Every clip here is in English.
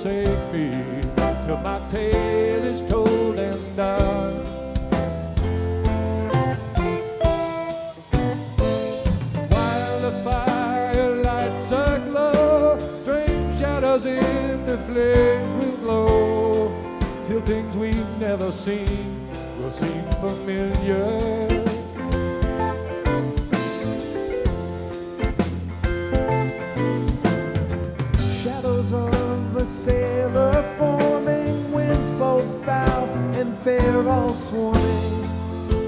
forsake me till my tale is told and done. While the fire lights a glow, strange shadows in the flames will glow till things we've never seen will seem familiar. A sailor forming, winds both foul and fair all swarming.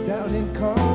Down in Carlisle,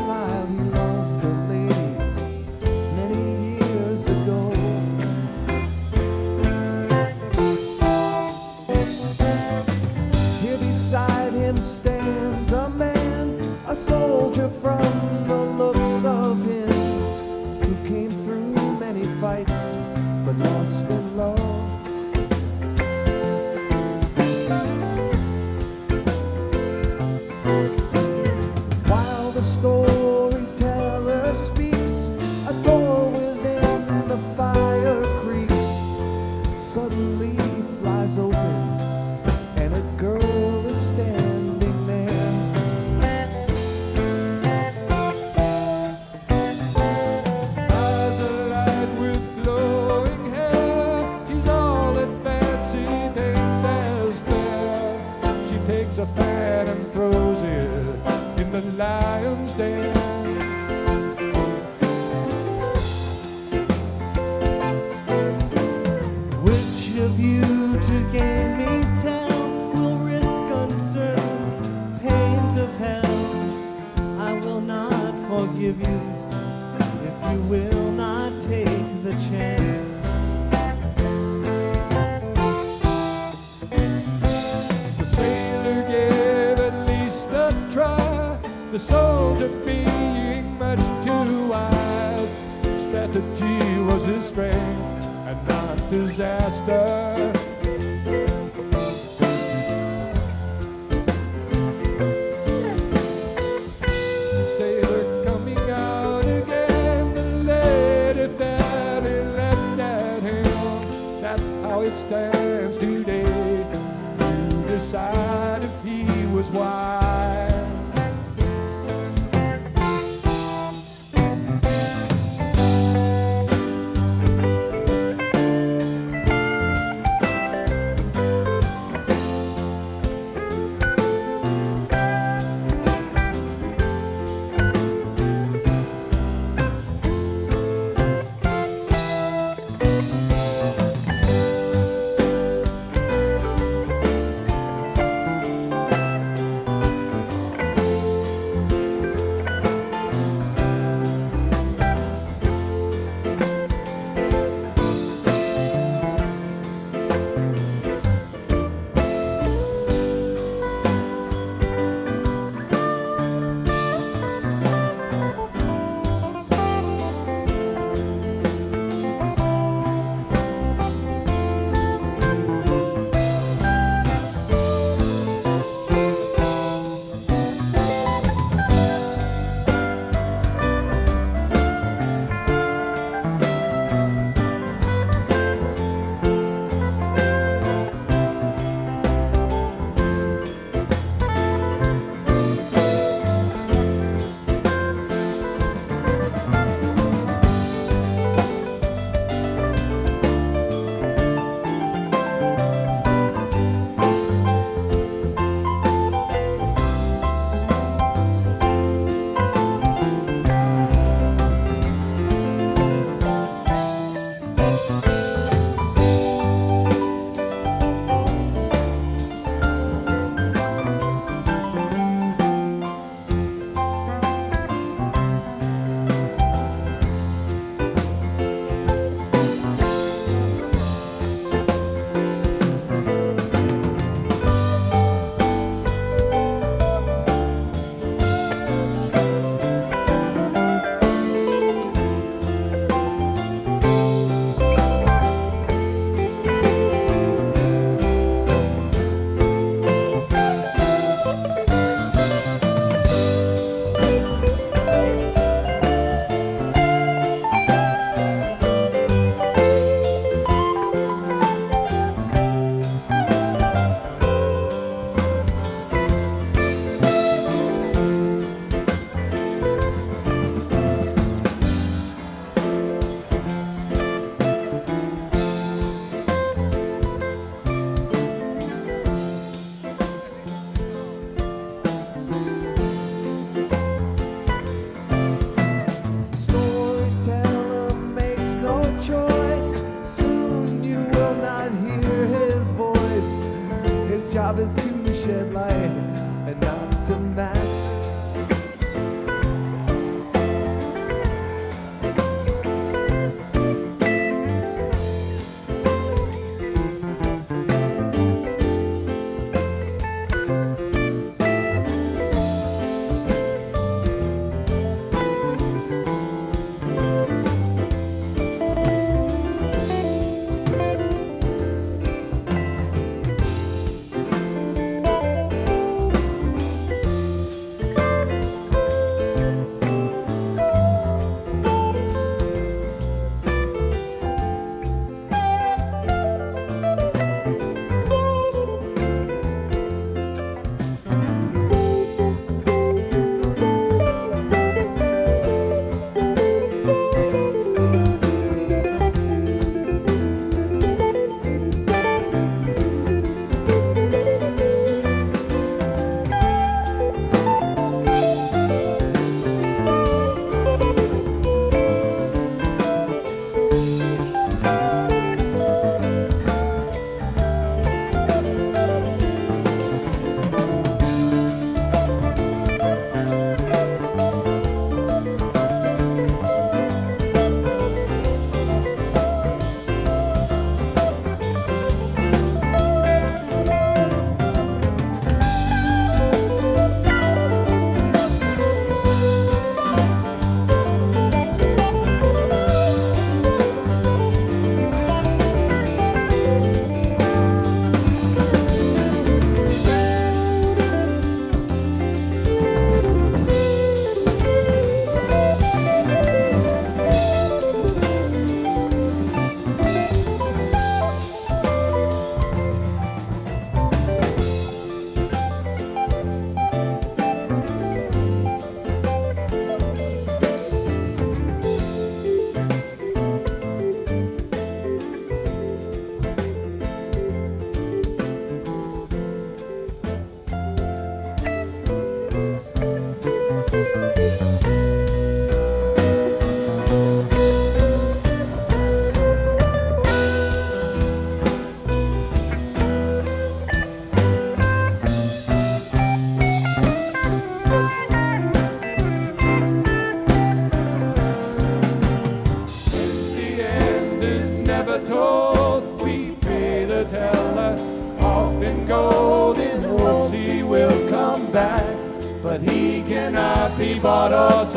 The soldier being much too wise. Strategy was his strength and not disaster. Sailor coming out again, the lady Fanny left at him. That's how it stands today. You decide if he was wise.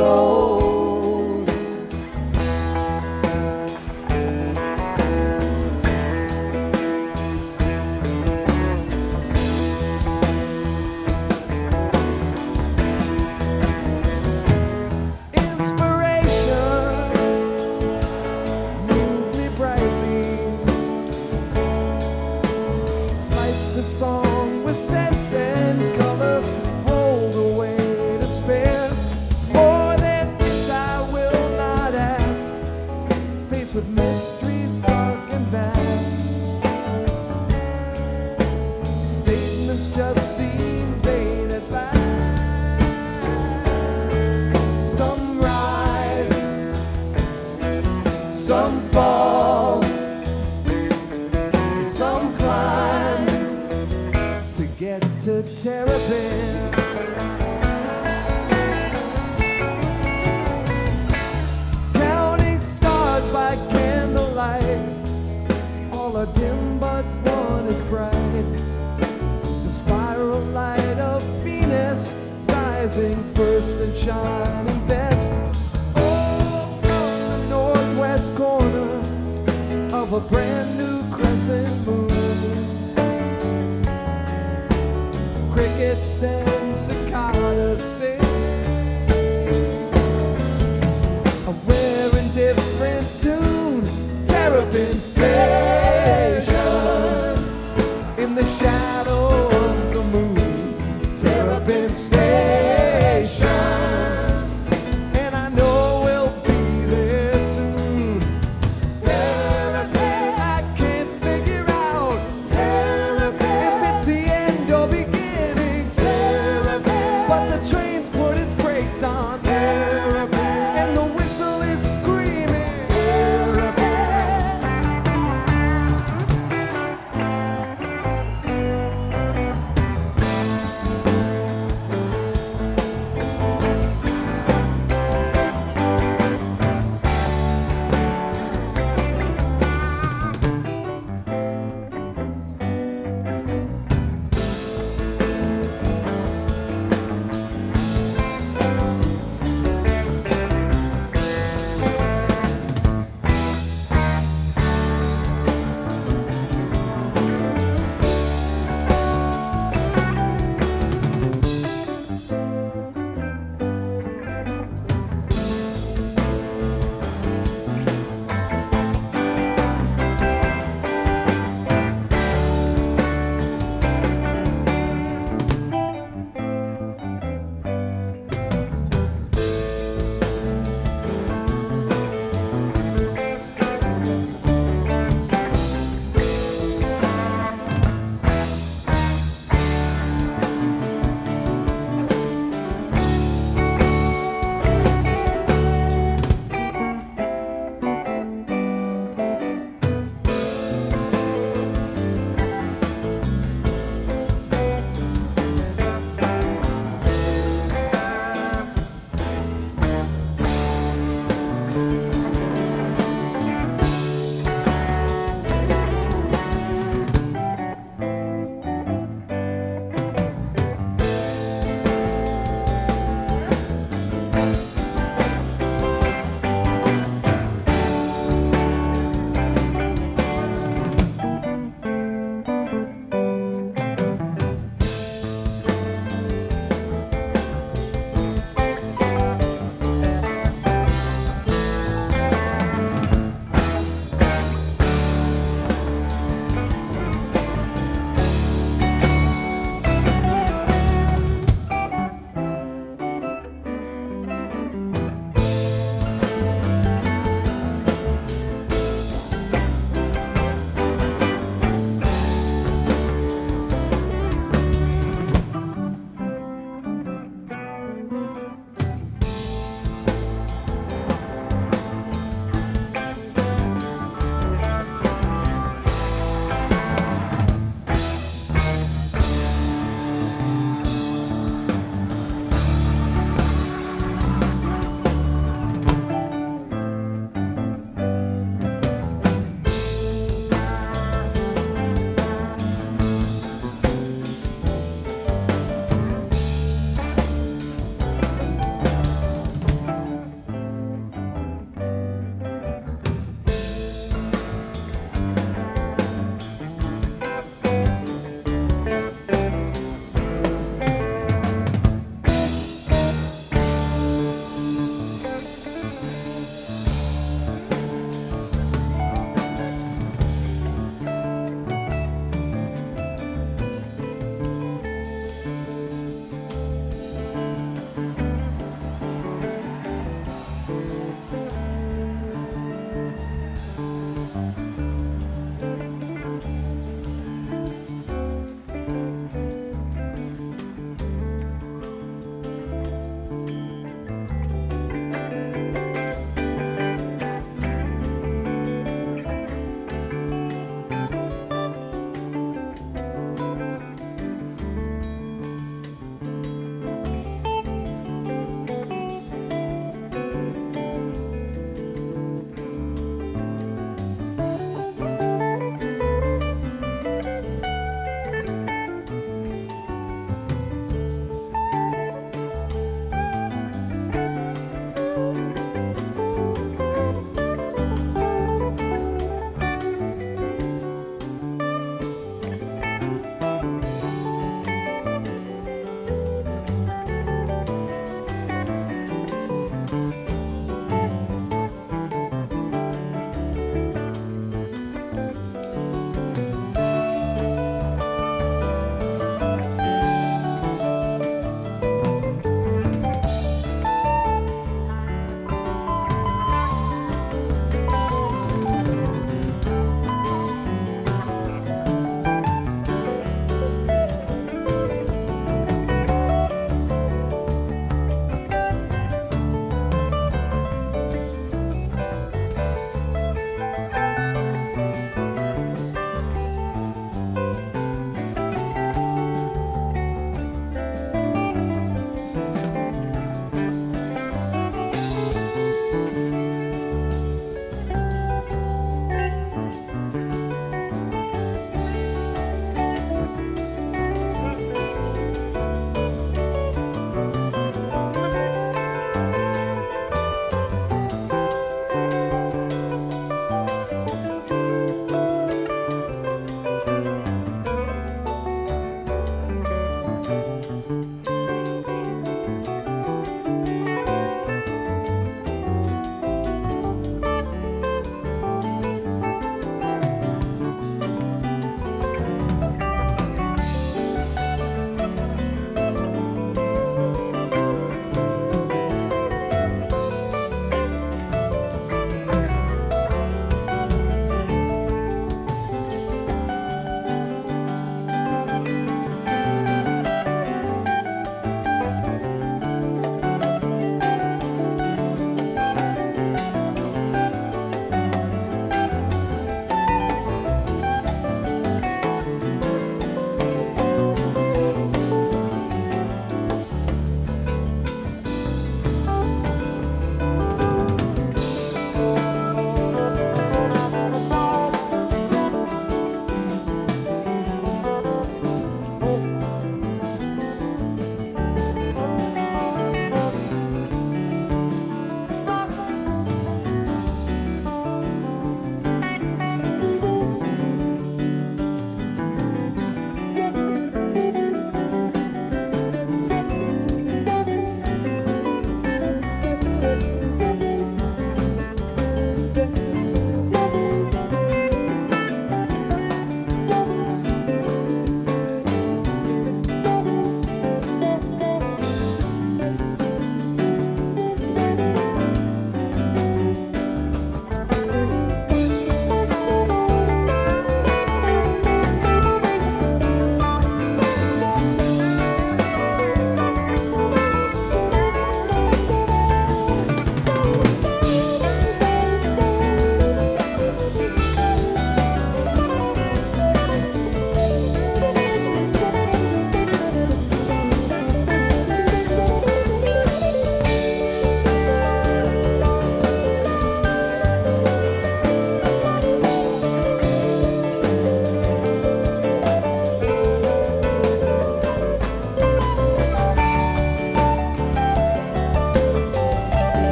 Sold. Inspiration move me brightly. Light the song with sense and color. Hold away to to Terrapin. Counting stars by candlelight, all are dim but one is bright. The spiral light of Venus rising first and shining best. Oh, from the northwest corner of a brand new crescent moon. A